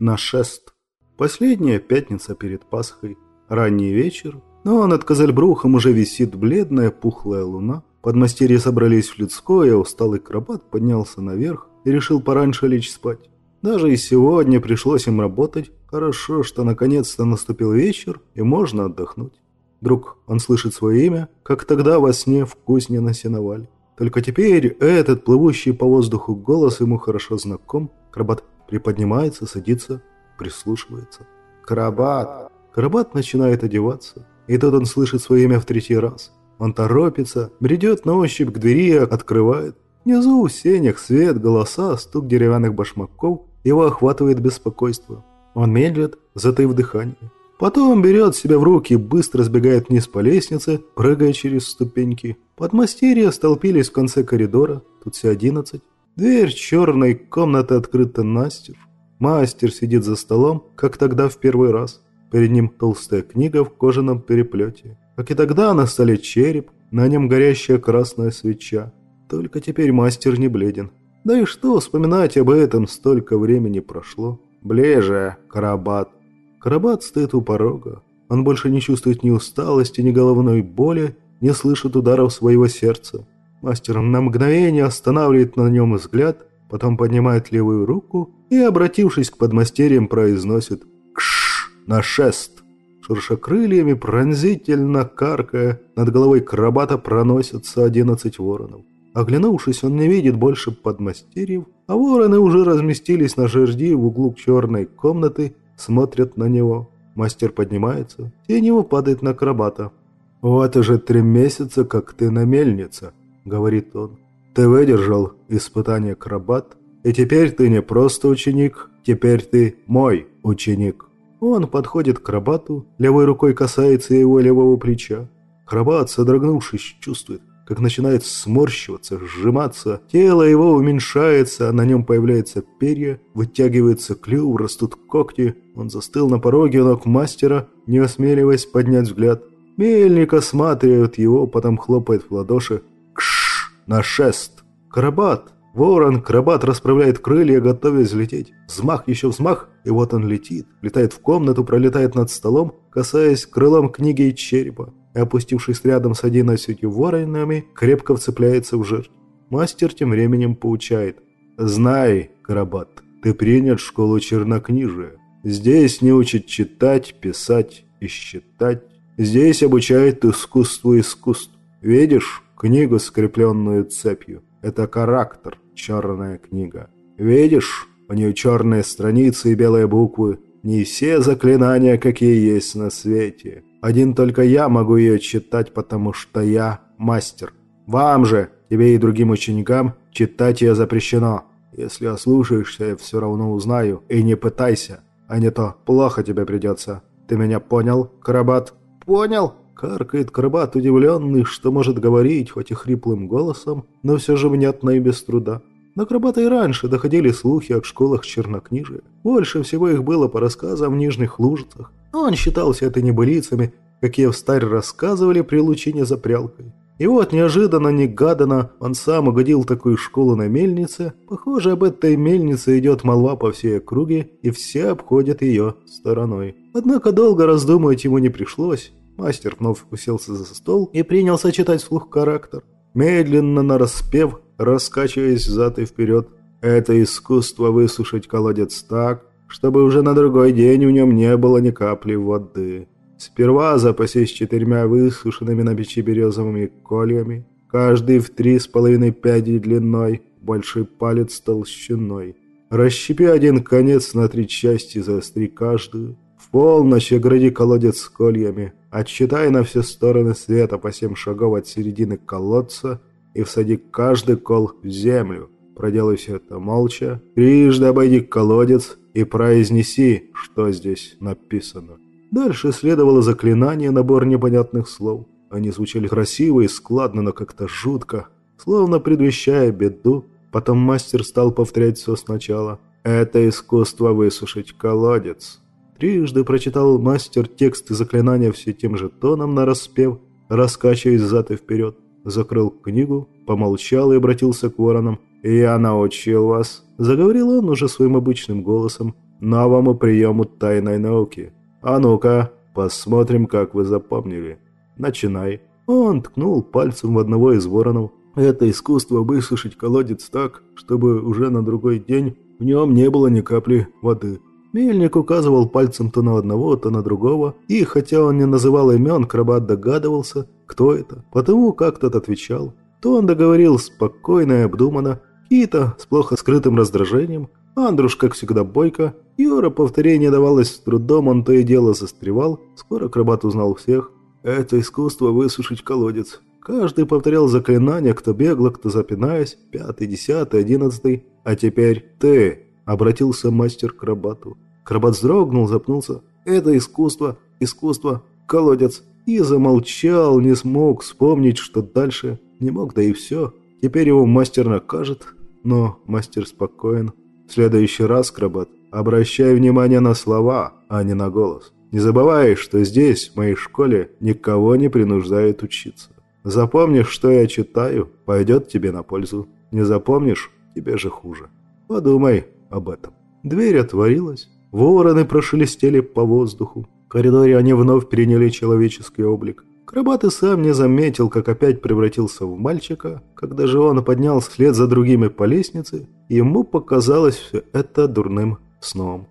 на шест. Последняя пятница перед Пасхой. Ранний вечер, но над Козельбрухом уже висит бледная пухлая луна. Подмастерья собрались в людское, а усталый крабат поднялся наверх и решил пораньше лечь спать. Даже и сегодня пришлось им работать. Хорошо, что наконец-то наступил вечер и можно отдохнуть. Вдруг он слышит свое имя, как тогда во сне в кузне на сеновале. Только теперь этот плывущий по воздуху голос ему хорошо знаком. Крабат приподнимается, садится, прислушивается. «Крабат!» Крабат начинает одеваться. И тут он слышит свое имя в третий раз. Он торопится, бредет на ощупь к двери, открывает. Внизу в сенях свет, голоса, стук деревянных башмаков. Его охватывает беспокойство. Он медлит, затаив дыхание. Потом берет себя в руки, быстро сбегает вниз по лестнице, прыгая через ступеньки. Подмастерья столпились в конце коридора, тут все одиннадцать. Дверь черной комнаты открыта настежь. Мастер сидит за столом, как тогда в первый раз. Перед ним толстая книга в кожаном переплете. Как и тогда на столе череп, на нем горящая красная свеча. Только теперь мастер не бледен. Да и что вспоминать об этом, столько времени прошло. Ближе, Карабат. Карабат стоит у порога. Он больше не чувствует ни усталости, ни головной боли, не слышит ударов своего сердца. Мастер на мгновение останавливает на нем взгляд, потом поднимает левую руку и, обратившись к подмастерьям, произносит «Кш! На шест!». Шурша крыльями, пронзительно каркая, над головой крабата проносятся одиннадцать воронов. Оглянувшись, он не видит больше подмастерьев, а вороны уже разместились на жерди в углу черной комнаты, смотрят на него. Мастер поднимается, тень его падает на крабата. «Вот уже три месяца, как ты на мельнице», — говорит он. «Ты выдержал испытание крабат, и теперь ты не просто ученик, теперь ты мой ученик». Он подходит к крабату, левой рукой касается его левого плеча. Крабат, содрогнувшись, чувствует, как начинает сморщиваться, сжиматься. Тело его уменьшается, на нем появляются перья, вытягивается клюв, растут когти. Он застыл на пороге ног мастера, не осмеливаясь поднять взгляд. Мельник осматривает его, потом хлопает в ладоши. На шест! Карабат! Ворон, крабат расправляет крылья, готовясь взлететь. Взмах, еще взмах, и вот он летит. Летает в комнату, пролетает над столом, касаясь крылом книги и черепа и, опустившись рядом с одиннадцатью воронами, крепко вцепляется в жир. Мастер тем временем поучает. «Знай, Карабат, ты принят школу чернокнижия. Здесь не учат читать, писать и считать. Здесь обучают искусству искусств. Видишь книгу, скрепленную цепью? Это характер, черная книга. Видишь, у нее черные страницы и белые буквы. Не все заклинания, какие есть на свете. Один только я могу ее читать, потому что я мастер. Вам же, тебе и другим ученикам, читать ее запрещено. Если ослушаешься, я все равно узнаю. И не пытайся, а не то плохо тебе придется. Ты меня понял, Карабат?» «Понял!» Каркает Карабат, удивленный, что может говорить, хоть и хриплым голосом, но все же внятно и без труда. До Крабата и раньше доходили слухи о школах чернокнижия. Больше всего их было по рассказам в Нижних Лужицах. Но он считался это небылицами, какие в старь рассказывали при лучине за прялкой. И вот неожиданно, негаданно, он сам угодил такую школу на мельнице. Похоже, об этой мельнице идет молва по всей округе, и все обходят ее стороной. Однако долго раздумывать ему не пришлось. Мастер вновь уселся за стол и принялся читать вслух характер. Медленно нараспев, раскачиваясь взад и вперед. Это искусство высушить колодец так, чтобы уже на другой день в нем не было ни капли воды. Сперва запасись четырьмя высушенными на печи березовыми кольями, каждый в три с половиной пяди длиной, большой палец толщиной. Расщепи один конец на три части, заостри каждую. В полночь огради колодец с кольями, отсчитай на все стороны света по семь шагов от середины колодца и всади каждый кол в землю. Проделай все это молча, трижды обойди колодец и произнеси, что здесь написано. Дальше следовало заклинание, набор непонятных слов. Они звучали красиво и складно, но как-то жутко, словно предвещая беду. Потом мастер стал повторять все сначала. «Это искусство высушить колодец». Трижды прочитал мастер текст заклинания все тем же тоном нараспев, раскачиваясь взад и вперед. Закрыл книгу, помолчал и обратился к воронам. «Я научил вас», — заговорил он уже своим обычным голосом, новому приему тайной науки. А ну-ка, посмотрим, как вы запомнили. Начинай». Он ткнул пальцем в одного из воронов. Это искусство высушить колодец так, чтобы уже на другой день в нем не было ни капли воды. Мельник указывал пальцем то на одного, то на другого, и хотя он не называл имен, Крабат догадывался, кто это, потому как тот отвечал. То он договорил спокойно и обдуманно, Кита с плохо скрытым раздражением, Андруш, как всегда, бойко, Юра повторение давалось с трудом, он то и дело застревал, скоро Крабат узнал всех. Это искусство высушить колодец. Каждый повторял заклинания, кто бегло, кто запинаясь, пятый, десятый, одиннадцатый. А теперь ты, обратился мастер к Крабату. Крабат вздрогнул, запнулся. Это искусство, искусство, колодец. И замолчал, не смог вспомнить, что дальше. Не мог, да и все. Теперь его мастер накажет, но мастер спокоен. В следующий раз, Крабат, обращай внимание на слова, а не на голос. Не забывай, что здесь, в моей школе, никого не принуждают учиться. Запомнишь, что я читаю, пойдет тебе на пользу. Не запомнишь, тебе же хуже. Подумай об этом. Дверь отворилась. Вороны прошелестели по воздуху. В коридоре они вновь приняли человеческий облик. Крабат и сам не заметил, как опять превратился в мальчика. Когда же он поднялся вслед за другими по лестнице, ему показалось все это дурным сном.